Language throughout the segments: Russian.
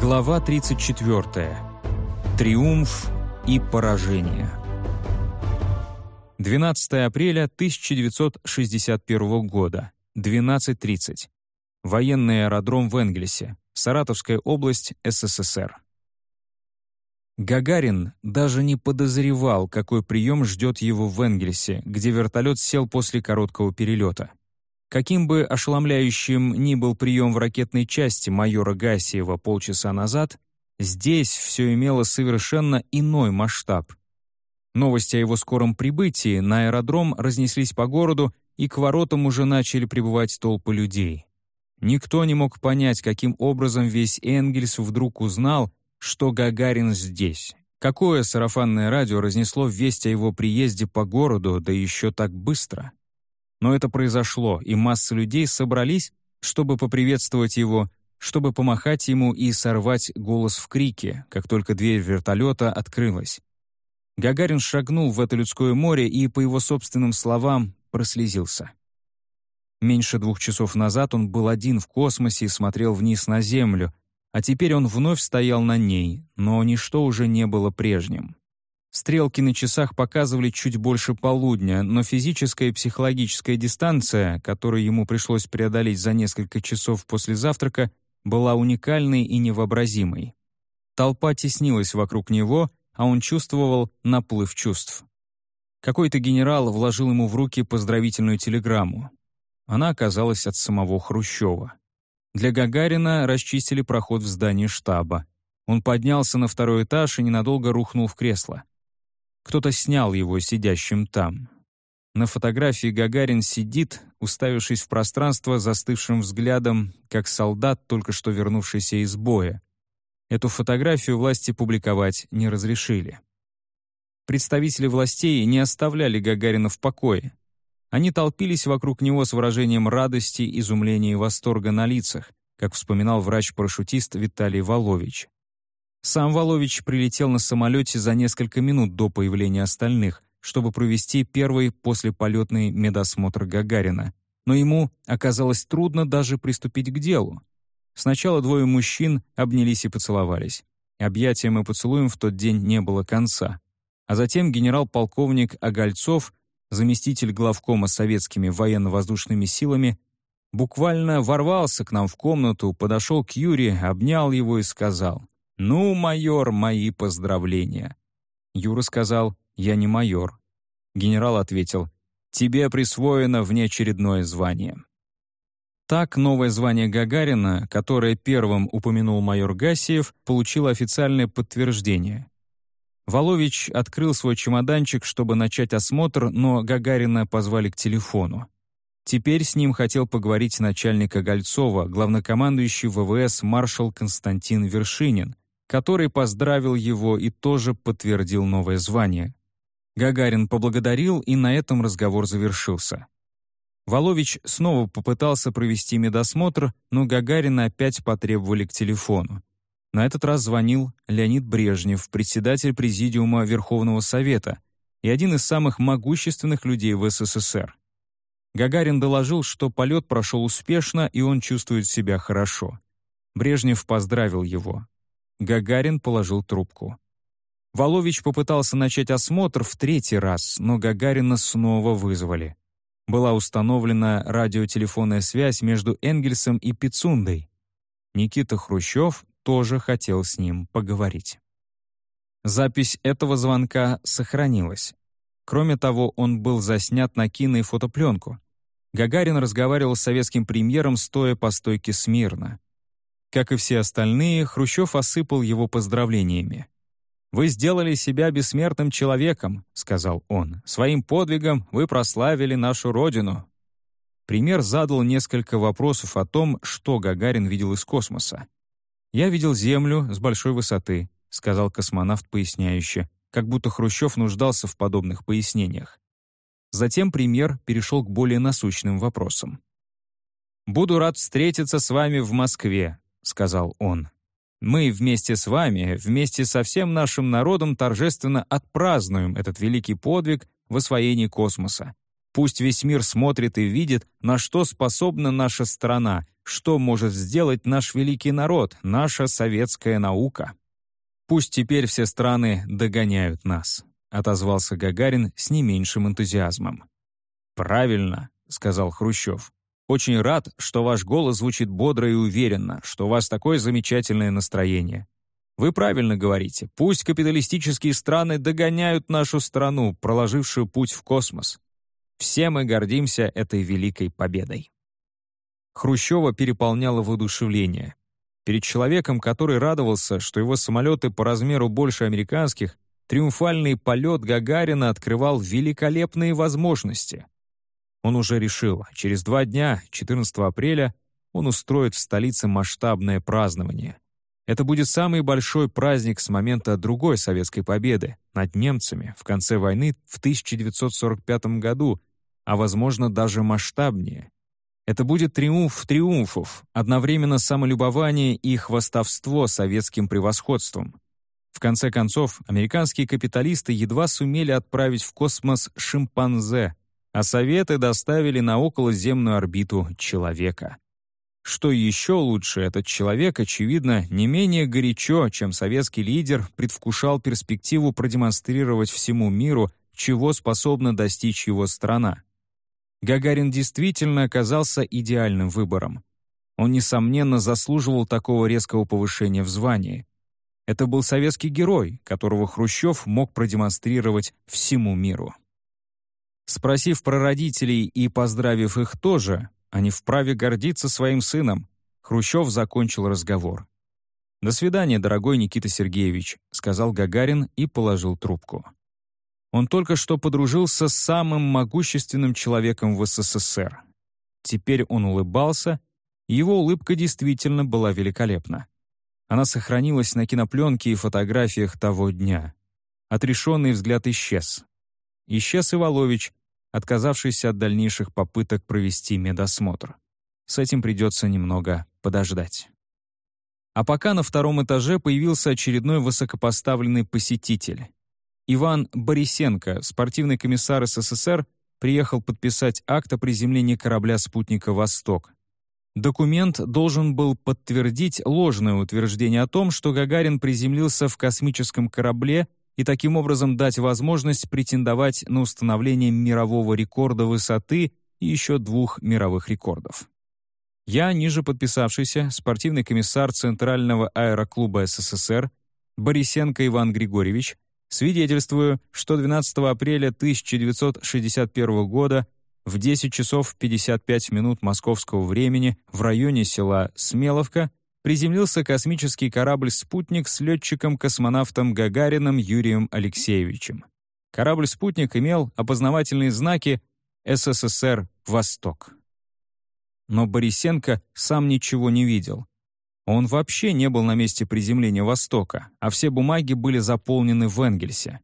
Глава 34. Триумф и поражение. 12 апреля 1961 года, 12.30. Военный аэродром в Энгельсе, Саратовская область, СССР. Гагарин даже не подозревал, какой прием ждет его в Энгельсе, где вертолет сел после короткого перелета. Каким бы ошеломляющим ни был прием в ракетной части майора Гасиева полчаса назад, здесь все имело совершенно иной масштаб. Новости о его скором прибытии на аэродром разнеслись по городу, и к воротам уже начали прибывать толпы людей. Никто не мог понять, каким образом весь Энгельс вдруг узнал, что Гагарин здесь. Какое сарафанное радио разнесло весть о его приезде по городу, да еще так быстро? Но это произошло, и масса людей собрались, чтобы поприветствовать его, чтобы помахать ему и сорвать голос в крике, как только дверь вертолета открылась. Гагарин шагнул в это людское море и, по его собственным словам, прослезился. Меньше двух часов назад он был один в космосе и смотрел вниз на Землю, а теперь он вновь стоял на ней, но ничто уже не было прежним. Стрелки на часах показывали чуть больше полудня, но физическая и психологическая дистанция, которую ему пришлось преодолеть за несколько часов после завтрака, была уникальной и невообразимой. Толпа теснилась вокруг него, а он чувствовал наплыв чувств. Какой-то генерал вложил ему в руки поздравительную телеграмму. Она оказалась от самого Хрущева. Для Гагарина расчистили проход в здание штаба. Он поднялся на второй этаж и ненадолго рухнул в кресло. Кто-то снял его сидящим там. На фотографии Гагарин сидит, уставившись в пространство застывшим взглядом, как солдат, только что вернувшийся из боя. Эту фотографию власти публиковать не разрешили. Представители властей не оставляли Гагарина в покое. Они толпились вокруг него с выражением радости, изумления и восторга на лицах, как вспоминал врач-парашютист Виталий Волович. Сам Волович прилетел на самолете за несколько минут до появления остальных, чтобы провести первый послеполетный медосмотр Гагарина. Но ему оказалось трудно даже приступить к делу. Сначала двое мужчин обнялись и поцеловались. Объятиям и поцелуем в тот день не было конца. А затем генерал-полковник Огольцов, заместитель главкома советскими военно-воздушными силами, буквально ворвался к нам в комнату, подошел к Юре, обнял его и сказал «Ну, майор, мои поздравления». Юра сказал «Я не майор». Генерал ответил «Тебе присвоено внеочередное звание». Так новое звание Гагарина, которое первым упомянул майор Гасиев, получило официальное подтверждение. Волович открыл свой чемоданчик, чтобы начать осмотр, но Гагарина позвали к телефону. Теперь с ним хотел поговорить начальник Огольцова, главнокомандующий ВВС маршал Константин Вершинин, который поздравил его и тоже подтвердил новое звание. Гагарин поблагодарил, и на этом разговор завершился. Волович снова попытался провести медосмотр, но Гагарина опять потребовали к телефону. На этот раз звонил Леонид Брежнев, председатель Президиума Верховного Совета и один из самых могущественных людей в СССР. Гагарин доложил, что полет прошел успешно, и он чувствует себя хорошо. Брежнев поздравил его. Гагарин положил трубку. Волович попытался начать осмотр в третий раз, но Гагарина снова вызвали. Была установлена радиотелефонная связь между Энгельсом и Пицундой. Никита Хрущев тоже хотел с ним поговорить. Запись этого звонка сохранилась. Кроме того, он был заснят на кино и фотопленку. Гагарин разговаривал с советским премьером, стоя по стойке смирно. Как и все остальные, Хрущев осыпал его поздравлениями. «Вы сделали себя бессмертным человеком», — сказал он. «Своим подвигом вы прославили нашу Родину». Премьер задал несколько вопросов о том, что Гагарин видел из космоса. «Я видел Землю с большой высоты», — сказал космонавт поясняюще, как будто Хрущев нуждался в подобных пояснениях. Затем премьер перешел к более насущным вопросам. «Буду рад встретиться с вами в Москве», — сказал он. «Мы вместе с вами, вместе со всем нашим народом торжественно отпразднуем этот великий подвиг в освоении космоса. Пусть весь мир смотрит и видит, на что способна наша страна, что может сделать наш великий народ, наша советская наука. Пусть теперь все страны догоняют нас», — отозвался Гагарин с не меньшим энтузиазмом. «Правильно», — сказал Хрущев. «Очень рад, что ваш голос звучит бодро и уверенно, что у вас такое замечательное настроение. Вы правильно говорите, пусть капиталистические страны догоняют нашу страну, проложившую путь в космос. Все мы гордимся этой великой победой». Хрущева переполняло воодушевление. Перед человеком, который радовался, что его самолеты по размеру больше американских, триумфальный полет Гагарина открывал великолепные возможности. Он уже решил, через два дня, 14 апреля, он устроит в столице масштабное празднование. Это будет самый большой праздник с момента другой советской победы над немцами в конце войны в 1945 году, а, возможно, даже масштабнее. Это будет триумф триумфов, одновременно самолюбование и хвастовство советским превосходством. В конце концов, американские капиталисты едва сумели отправить в космос шимпанзе, а Советы доставили на околоземную орбиту человека. Что еще лучше, этот человек, очевидно, не менее горячо, чем советский лидер, предвкушал перспективу продемонстрировать всему миру, чего способна достичь его страна. Гагарин действительно оказался идеальным выбором. Он, несомненно, заслуживал такого резкого повышения в звании. Это был советский герой, которого Хрущев мог продемонстрировать всему миру. Спросив про родителей и поздравив их тоже, они вправе гордиться своим сыном, Хрущев закончил разговор. «До свидания, дорогой Никита Сергеевич», — сказал Гагарин и положил трубку. Он только что подружился с самым могущественным человеком в СССР. Теперь он улыбался, и его улыбка действительно была великолепна. Она сохранилась на кинопленке и фотографиях того дня. Отрешенный взгляд исчез. Исчез и Волович, отказавшийся от дальнейших попыток провести медосмотр. С этим придется немного подождать. А пока на втором этаже появился очередной высокопоставленный посетитель. Иван Борисенко, спортивный комиссар СССР, приехал подписать акт о приземлении корабля спутника «Восток». Документ должен был подтвердить ложное утверждение о том, что Гагарин приземлился в космическом корабле и таким образом дать возможность претендовать на установление мирового рекорда высоты и еще двух мировых рекордов. Я, ниже подписавшийся, спортивный комиссар Центрального аэроклуба СССР Борисенко Иван Григорьевич, Свидетельствую, что 12 апреля 1961 года в 10 часов 55 минут московского времени в районе села Смеловка приземлился космический корабль-спутник с летчиком-космонавтом Гагарином Юрием Алексеевичем. Корабль-спутник имел опознавательные знаки «СССР Восток». Но Борисенко сам ничего не видел. Он вообще не был на месте приземления «Востока», а все бумаги были заполнены в Энгельсе.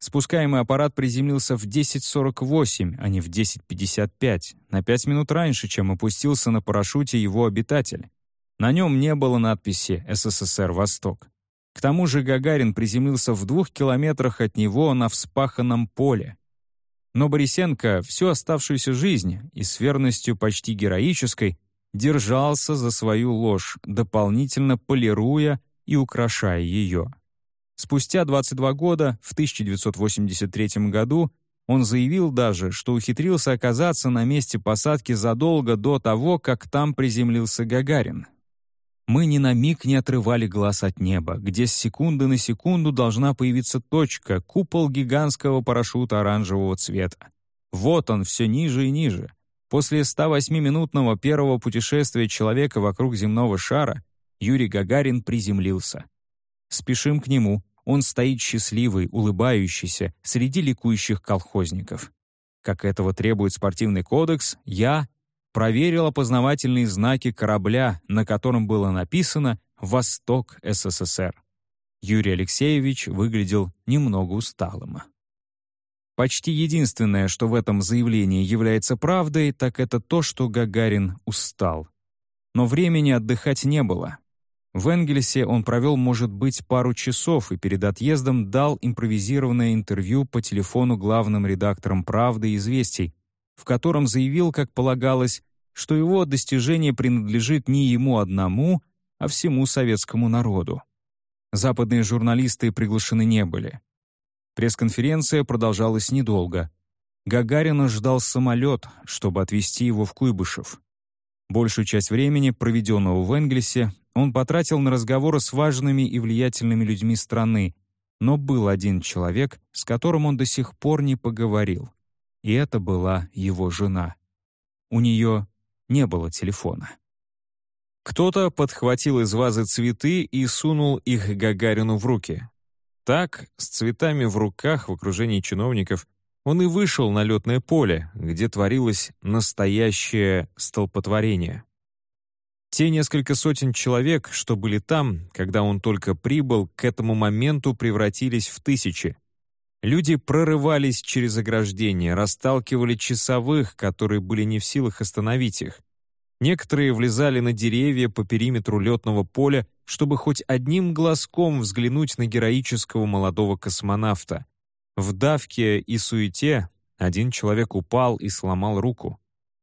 Спускаемый аппарат приземлился в 10.48, а не в 10.55, на 5 минут раньше, чем опустился на парашюте его обитатель. На нем не было надписи «СССР Восток». К тому же Гагарин приземлился в двух километрах от него на вспаханном поле. Но Борисенко всю оставшуюся жизнь и с верностью почти героической держался за свою ложь, дополнительно полируя и украшая ее. Спустя 22 года, в 1983 году, он заявил даже, что ухитрился оказаться на месте посадки задолго до того, как там приземлился Гагарин. Мы ни на миг не отрывали глаз от неба, где с секунды на секунду должна появиться точка, купол гигантского парашюта оранжевого цвета. Вот он, все ниже и ниже. После 108-минутного первого путешествия человека вокруг земного шара Юрий Гагарин приземлился. Спешим к нему, он стоит счастливый, улыбающийся, среди ликующих колхозников. Как этого требует спортивный кодекс, я проверил опознавательные знаки корабля, на котором было написано «Восток СССР». Юрий Алексеевич выглядел немного усталым. Почти единственное, что в этом заявлении является правдой, так это то, что Гагарин устал. Но времени отдыхать не было. В Энгельсе он провел, может быть, пару часов и перед отъездом дал импровизированное интервью по телефону главным редакторам «Правды» и «Известий», в котором заявил, как полагалось, что его достижение принадлежит не ему одному, а всему советскому народу. Западные журналисты приглашены не были. Пресс-конференция продолжалась недолго. Гагарина ждал самолет, чтобы отвезти его в Куйбышев. Большую часть времени, проведенного в Энгельсе, он потратил на разговоры с важными и влиятельными людьми страны, но был один человек, с которым он до сих пор не поговорил. И это была его жена. У нее не было телефона. Кто-то подхватил из вазы цветы и сунул их Гагарину в руки. Так, с цветами в руках в окружении чиновников, он и вышел на летное поле, где творилось настоящее столпотворение. Те несколько сотен человек, что были там, когда он только прибыл, к этому моменту превратились в тысячи. Люди прорывались через ограждение, расталкивали часовых, которые были не в силах остановить их. Некоторые влезали на деревья по периметру летного поля, чтобы хоть одним глазком взглянуть на героического молодого космонавта. В давке и суете один человек упал и сломал руку.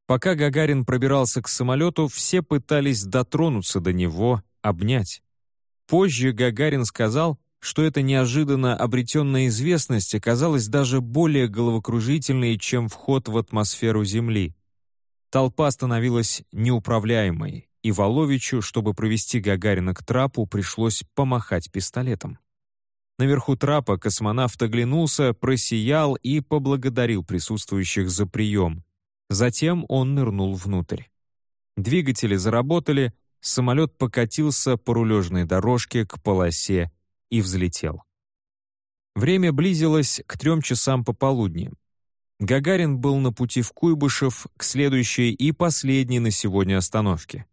Пока Гагарин пробирался к самолету, все пытались дотронуться до него, обнять. Позже Гагарин сказал, что эта неожиданно обретенная известность оказалась даже более головокружительной, чем вход в атмосферу Земли. Толпа становилась неуправляемой, и Воловичу, чтобы провести Гагарина к трапу, пришлось помахать пистолетом. Наверху трапа космонавт оглянулся, просиял и поблагодарил присутствующих за прием. Затем он нырнул внутрь. Двигатели заработали, самолет покатился по рулежной дорожке к полосе и взлетел. Время близилось к трем часам пополудни. Гагарин был на пути в Куйбышев к следующей и последней на сегодня остановке.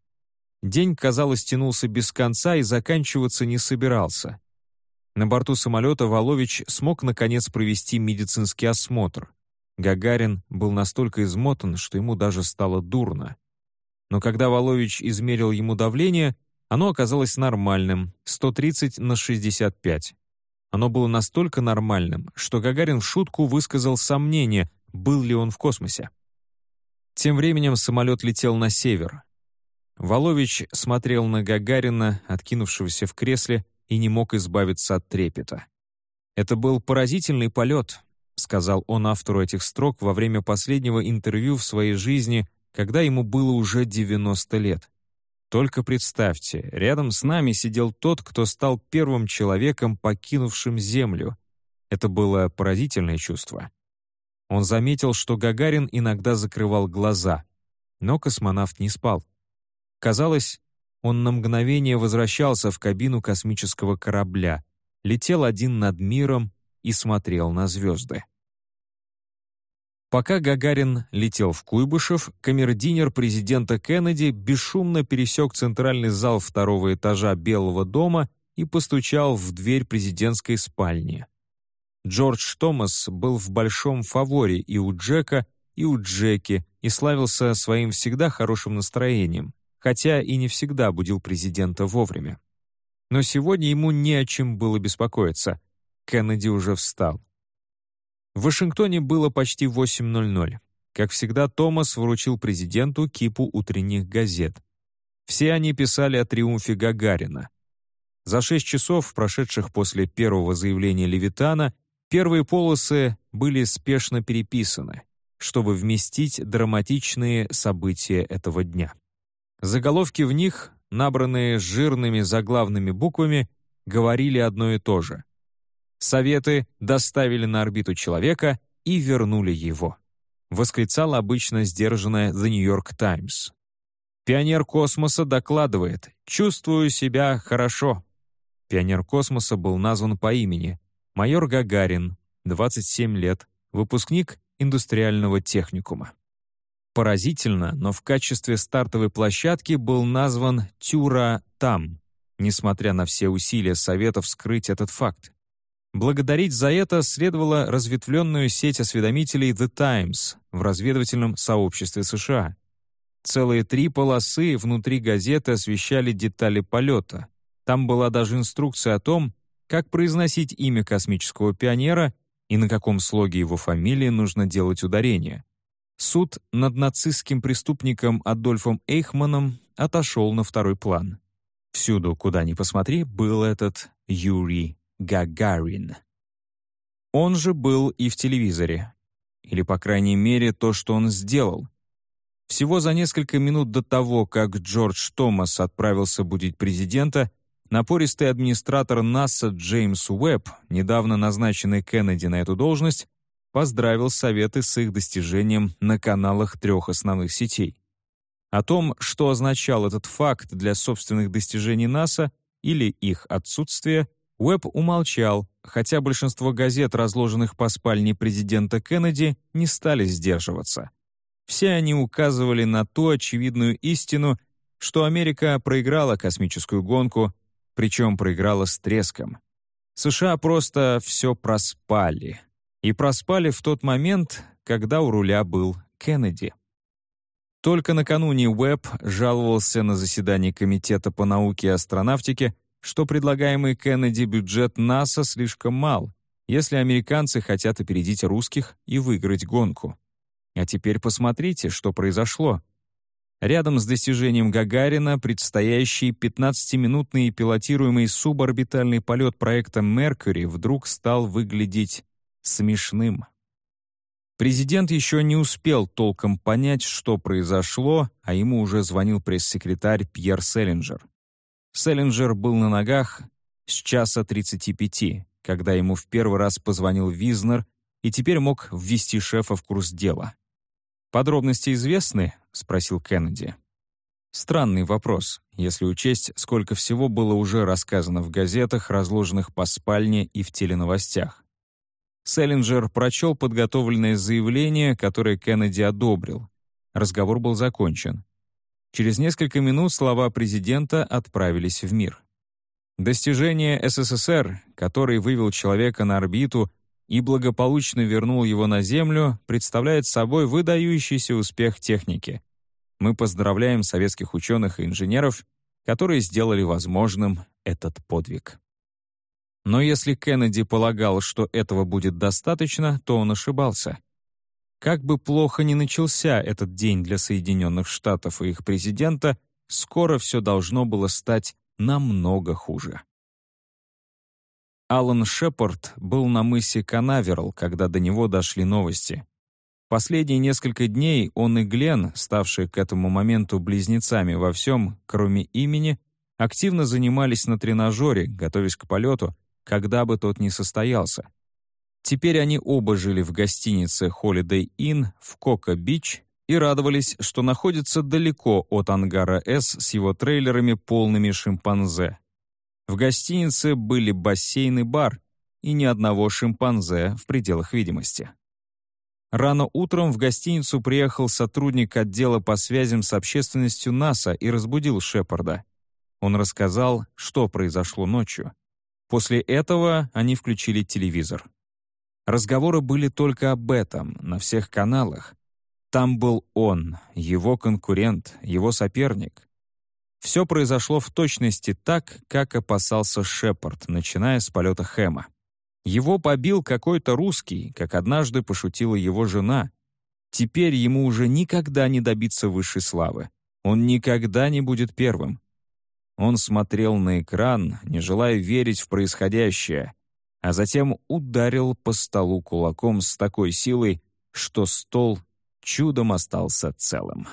День, казалось, тянулся без конца и заканчиваться не собирался. На борту самолета Волович смог наконец провести медицинский осмотр. Гагарин был настолько измотан, что ему даже стало дурно. Но когда Волович измерил ему давление, оно оказалось нормальным — 130 на 65. Оно было настолько нормальным, что Гагарин в шутку высказал сомнение, был ли он в космосе. Тем временем самолет летел на север. Волович смотрел на Гагарина, откинувшегося в кресле, и не мог избавиться от трепета. Это был поразительный полет, — сказал он автору этих строк во время последнего интервью в своей жизни, когда ему было уже 90 лет. Только представьте, рядом с нами сидел тот, кто стал первым человеком, покинувшим Землю. Это было поразительное чувство. Он заметил, что Гагарин иногда закрывал глаза, но космонавт не спал. Казалось, он на мгновение возвращался в кабину космического корабля, летел один над миром и смотрел на звезды. Пока Гагарин летел в Куйбышев, камердинер президента Кеннеди бесшумно пересек центральный зал второго этажа Белого дома и постучал в дверь президентской спальни. Джордж Томас был в большом фаворе и у Джека, и у Джеки и славился своим всегда хорошим настроением, хотя и не всегда будил президента вовремя. Но сегодня ему не о чем было беспокоиться. Кеннеди уже встал. В Вашингтоне было почти 8.00. Как всегда, Томас вручил президенту кипу утренних газет. Все они писали о триумфе Гагарина. За шесть часов, прошедших после первого заявления Левитана, первые полосы были спешно переписаны, чтобы вместить драматичные события этого дня. Заголовки в них, набранные жирными заглавными буквами, говорили одно и то же. Советы доставили на орбиту человека и вернули его. Восклицала обычно сдержанная The New York Times. Пионер космоса докладывает «Чувствую себя хорошо». Пионер космоса был назван по имени майор Гагарин, 27 лет, выпускник индустриального техникума. Поразительно, но в качестве стартовой площадки был назван Тюра Там, несмотря на все усилия Советов скрыть этот факт. Благодарить за это следовало разветвленную сеть осведомителей The Times в разведывательном сообществе США. Целые три полосы внутри газеты освещали детали полета. Там была даже инструкция о том, как произносить имя космического пионера и на каком слоге его фамилии нужно делать ударение. суд над нацистским преступником Адольфом Эйхманом отошел на второй план. Всюду, куда ни посмотри, был этот Юрий Гагарин. Он же был и в телевизоре. Или, по крайней мере, то, что он сделал. Всего за несколько минут до того, как Джордж Томас отправился будить президента, напористый администратор НАСА Джеймс Уэбб, недавно назначенный Кеннеди на эту должность, поздравил Советы с их достижением на каналах трех основных сетей. О том, что означал этот факт для собственных достижений НАСА или их отсутствие, Уэбб умолчал, хотя большинство газет, разложенных по спальне президента Кеннеди, не стали сдерживаться. Все они указывали на ту очевидную истину, что Америка проиграла космическую гонку, причем проиграла с треском. США просто все проспали. И проспали в тот момент, когда у руля был Кеннеди. Только накануне Уэбб жаловался на заседании Комитета по науке и астронавтике, что предлагаемый Кеннеди бюджет НАСА слишком мал, если американцы хотят опередить русских и выиграть гонку. А теперь посмотрите, что произошло. Рядом с достижением Гагарина предстоящий 15-минутный пилотируемый суборбитальный полет проекта «Меркьюри» вдруг стал выглядеть смешным. Президент еще не успел толком понять, что произошло, а ему уже звонил пресс-секретарь Пьер Селлинджер. Селлинджер был на ногах с часа 35, когда ему в первый раз позвонил Визнер и теперь мог ввести шефа в курс дела. «Подробности известны?» — спросил Кеннеди. Странный вопрос, если учесть, сколько всего было уже рассказано в газетах, разложенных по спальне и в теленовостях. Селлинджер прочел подготовленное заявление, которое Кеннеди одобрил. Разговор был закончен. Через несколько минут слова президента отправились в мир. Достижение СССР, который вывел человека на орбиту и благополучно вернул его на Землю, представляет собой выдающийся успех техники. Мы поздравляем советских ученых и инженеров, которые сделали возможным этот подвиг. Но если Кеннеди полагал, что этого будет достаточно, то он ошибался. Как бы плохо ни начался этот день для Соединенных Штатов и их президента, скоро все должно было стать намного хуже. Алан Шепард был на мысе Канаверал, когда до него дошли новости. Последние несколько дней он и Глен, ставшие к этому моменту близнецами во всем, кроме имени, активно занимались на тренажере, готовясь к полету, когда бы тот ни состоялся. Теперь они оба жили в гостинице Holiday Inn в Кока-Бич и радовались, что находятся далеко от ангара «С» с его трейлерами, полными шимпанзе. В гостинице были бассейн и бар, и ни одного шимпанзе в пределах видимости. Рано утром в гостиницу приехал сотрудник отдела по связям с общественностью НАСА и разбудил Шепарда. Он рассказал, что произошло ночью. После этого они включили телевизор. Разговоры были только об этом, на всех каналах. Там был он, его конкурент, его соперник. Все произошло в точности так, как опасался Шепард, начиная с полета Хэма. Его побил какой-то русский, как однажды пошутила его жена. Теперь ему уже никогда не добиться высшей славы. Он никогда не будет первым. Он смотрел на экран, не желая верить в происходящее, а затем ударил по столу кулаком с такой силой, что стол чудом остался целым.